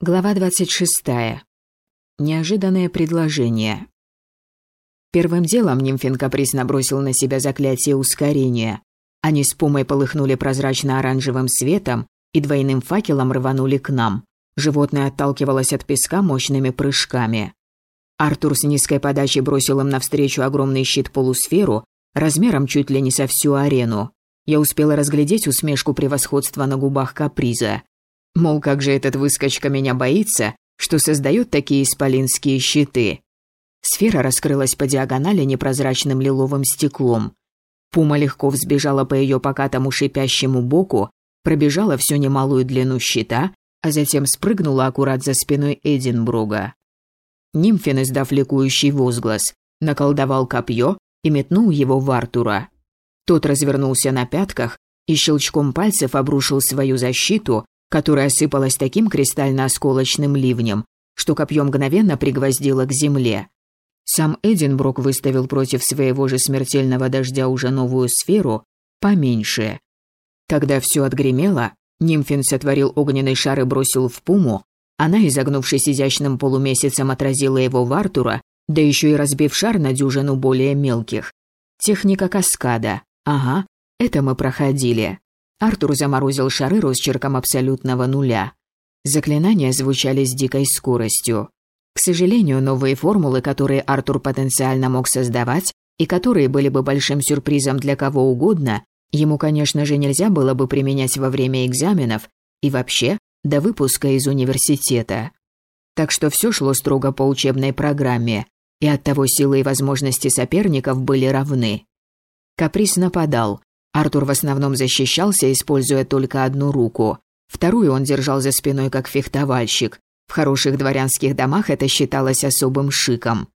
Глава 26. Неожиданное предложение. Первым делом Нимфин каприз набросил на себя заклятие ускорения. Они с Пумой полыхнули прозрачно-оранжевым светом и двойным факелом рванули к нам. Животное отталкивалось от песка мощными прыжками. Артур с низкой подачей бросил им навстречу огромный щит-полусферу размером чуть ли не со всю арену. Я успела разглядеть усмешку превосходства на губах каприза. Мол, как же этот выскочка меня боится, что создает такие исполинские щиты. Сфера раскрылась по диагонали непрозрачным лиловым стеклом. Пума легко взбежала по ее покатому шипящему боку, пробежала всю немалую длину щита, а затем спрыгнула аккурат за спиной Эдинбруга. Нимфин, издав ликующий возглас, наколдовал копье и метнул его в Артура. Тот развернулся на пятках и щелчком пальцев обрушил свою защиту, которая осыпалась таким кристально-осколочным ливнем, что копье мгновенно пригвоздило к земле. Сам Эдинбрук выставил против своего же смертельного дождя уже новую сферу, поменьше. Когда все отгремело, Нимфин сотворил огненный шар и бросил в пуму, она, изогнувшись изящным полумесяцем, отразила его в Артура, да еще и разбив шар на дюжину более мелких. Техника каскада. Ага, это мы проходили. Артур заморозил шары росчерком абсолютного нуля. Заклинания звучали с дикой скоростью. К сожалению, новые формулы, которые Артур потенциально мог создавать, и которые были бы большим сюрпризом для кого угодно, ему, конечно же, нельзя было бы применять во время экзаменов и вообще до выпуска из университета. Так что все шло строго по учебной программе, и оттого силы и возможности соперников были равны. Каприз нападал, Артур в основном защищался, используя только одну руку. Вторую он держал за спиной, как фехтовальщик. В хороших дворянских домах это считалось особым шиком.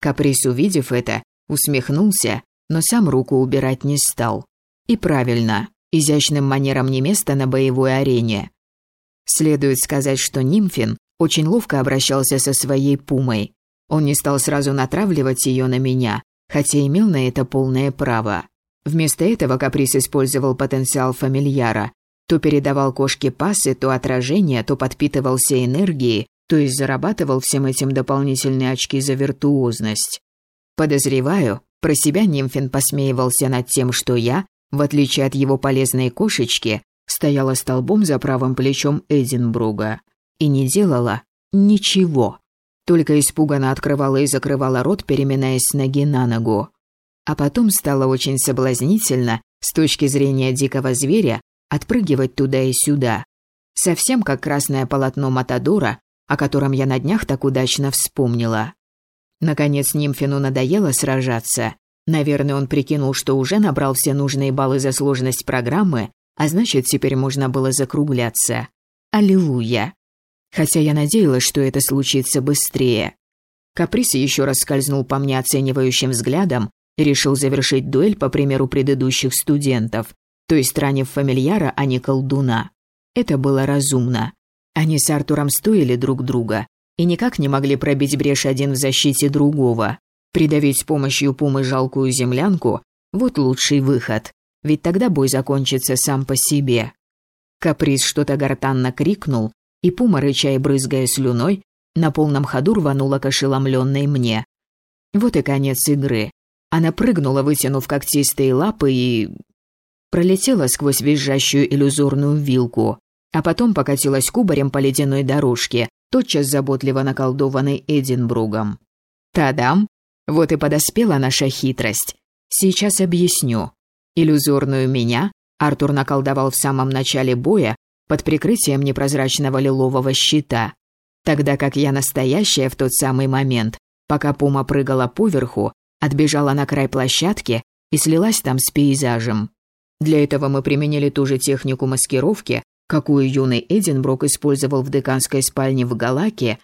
Каприз, увидев это, усмехнулся, но сам руку убирать не стал. И правильно, изящным манерам не место на боевой арене. Следует сказать, что Нимфин очень ловко обращался со своей пумой. Он не стал сразу натравливать ее на меня, хотя имел на это полное право. Вместо этого Каприз использовал потенциал фамильяра. То передавал кошке пасы, то отражение, то подпитывался энергией, то есть зарабатывал всем этим дополнительные очки за виртуозность. Подозреваю, про себя Нимфин посмеивался над тем, что я, в отличие от его полезной кошечки, стояла столбом за правым плечом Эдинбруга и не делала ничего. Только испуганно открывала и закрывала рот, переминаясь с ноги на ногу. А потом стало очень соблазнительно, с точки зрения дикого зверя, отпрыгивать туда и сюда. Совсем как красное полотно Матадора, о котором я на днях так удачно вспомнила. Наконец Нимфину надоело сражаться. Наверное, он прикинул, что уже набрал все нужные баллы за сложность программы, а значит, теперь можно было закругляться. Аллилуйя. Хотя я надеялась, что это случится быстрее. Каприс еще раз скользнул по мне оценивающим взглядом, решил завершить дуэль по примеру предыдущих студентов, то есть ранив фамильяра, а не колдуна. Это было разумно. Они с Артуром стоили друг друга и никак не могли пробить брешь один в защите другого. Придавить с помощью пумы жалкую землянку – вот лучший выход, ведь тогда бой закончится сам по себе. Каприз что-то гортанно крикнул, и пума, рыча и брызгая слюной, на полном ходу рванула к ошеломленной мне. Вот и конец игры. Она прыгнула, вытянув когтистые лапы и... Пролетела сквозь визжащую иллюзорную вилку, а потом покатилась кубарем по ледяной дорожке, тотчас заботливо наколдованной Эдинбругом. Тадам! Вот и подоспела наша хитрость. Сейчас объясню. Иллюзорную меня Артур наколдовал в самом начале боя под прикрытием непрозрачного лилового щита, тогда как я настоящая в тот самый момент, пока пума прыгала поверху, отбежала на край площадки и слилась там с пейзажем. Для этого мы применили ту же технику маскировки, какую юный Эдинброк использовал в деканской спальне в Галаке.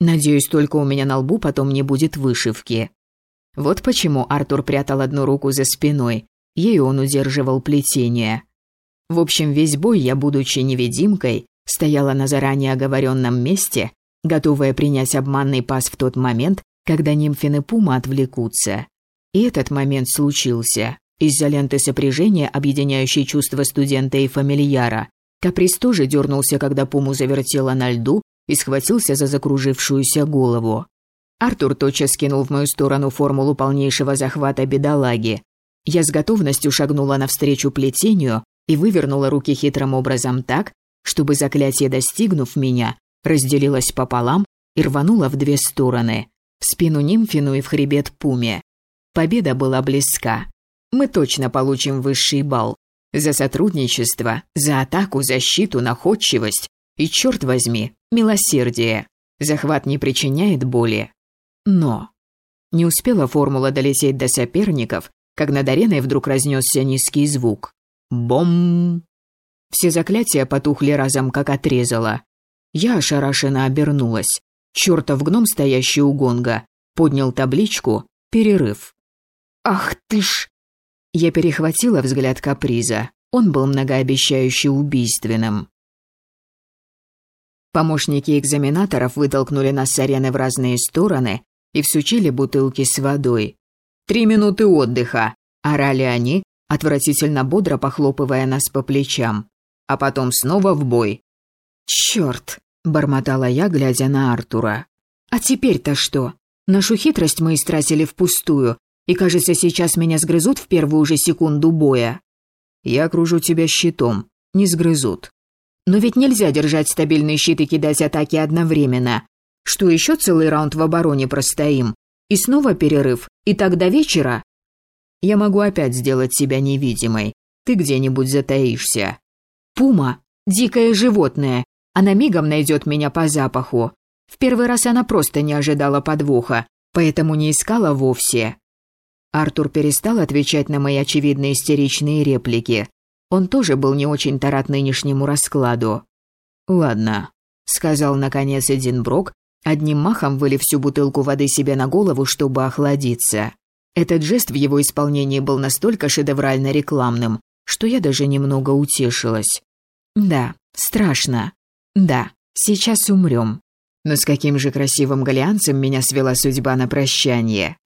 Надеюсь, только у меня на лбу потом не будет вышивки. Вот почему Артур прятал одну руку за спиной, ею он удерживал плетение. В общем, весь бой я, будучи невидимкой, стояла на заранее оговоренном месте, готовая принять обманный пас в тот момент, когда нимфины Пума отвлекутся. И этот момент случился. Из-за ленты сопряжения, объединяющей чувства студента и фамильяра, Каприз тоже дернулся, когда Пуму завертела на льду, и схватился за закружившуюся голову. Артур тотчас кинул в мою сторону формулу полнейшего захвата бедолаги. Я с готовностью шагнула навстречу плетению и вывернула руки хитрым образом так, чтобы заклятие, достигнув меня, разделилось пополам и рвануло в две стороны – в спину нимфину и в хребет пуме. Победа была близка. Мы точно получим высший балл. За сотрудничество, за атаку, защиту, находчивость и, черт возьми, милосердие. Захват не причиняет боли. Но... Не успела формула долететь до соперников, как над ареной вдруг разнесся низкий звук. Бом! Все заклятия потухли разом, как отрезало. Я ошарашенно обернулась. Чёртов гном, стоящий у гонга, поднял табличку «Перерыв». «Ах ты ж!» Я перехватила взгляд каприза. Он был многообещающе убийственным. Помощники экзаменаторов вытолкнули нас с арены в разные стороны и всучили бутылки с водой. «Три минуты отдыха!» – орали они, отвратительно бодро похлопывая нас по плечам. А потом снова в бой. «Чёрт!» – бормотала я, глядя на Артура. «А теперь-то что? Нашу хитрость мы истратили впустую, и, кажется, сейчас меня сгрызут в первую же секунду боя». «Я окружу тебя щитом. Не сгрызут». «Но ведь нельзя держать стабильный щит и кидать атаки одновременно. Что еще целый раунд в обороне простоим? И снова перерыв? И так до вечера? Я могу опять сделать себя невидимой. Ты где-нибудь затаишься. Пума – дикое животное. Она мигом найдет меня по запаху. В первый раз она просто не ожидала подвоха, поэтому не искала вовсе. Артур перестал отвечать на мои очевидные истеричные реплики. Он тоже был не очень-то рад нынешнему раскладу. «Ладно», — сказал наконец Эдинброк, одним махом вылив всю бутылку воды себе на голову, чтобы охладиться. Этот жест в его исполнении был настолько шедеврально рекламным, что я даже немного утешилась. Да, страшно. Да, сейчас умрем. Но с каким же красивым галианцем меня свела судьба на прощание.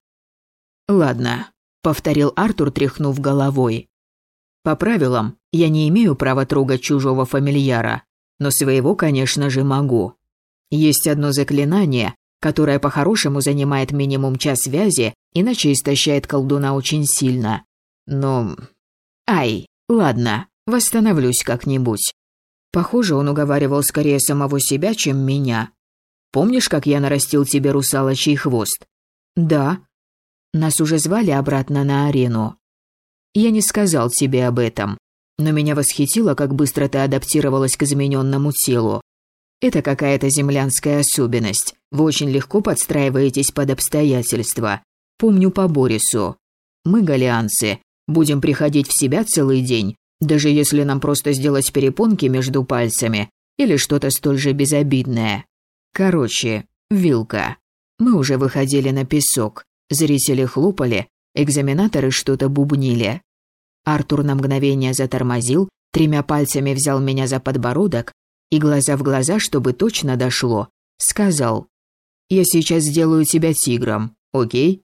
Ладно, повторил Артур, тряхнув головой. По правилам, я не имею права трогать чужого фамильяра, но своего, конечно же, могу. Есть одно заклинание, которое по-хорошему занимает минимум час связи, иначе истощает колдуна очень сильно. Но... Ай, ладно, восстановлюсь как-нибудь. Похоже, он уговаривал скорее самого себя, чем меня. Помнишь, как я нарастил тебе русалочий хвост? Да. Нас уже звали обратно на арену. Я не сказал тебе об этом, но меня восхитило, как быстро ты адаптировалась к измененному телу. Это какая-то землянская особенность. Вы очень легко подстраиваетесь под обстоятельства. Помню по Борису. Мы, галианцы, будем приходить в себя целый день, даже если нам просто сделать перепонки между пальцами или что-то столь же безобидное. Короче, вилка. Мы уже выходили на песок. Зрители хлопали, экзаменаторы что-то бубнили. Артур на мгновение затормозил, тремя пальцами взял меня за подбородок и глаза в глаза, чтобы точно дошло, сказал. «Я сейчас сделаю тебя тигром, окей?»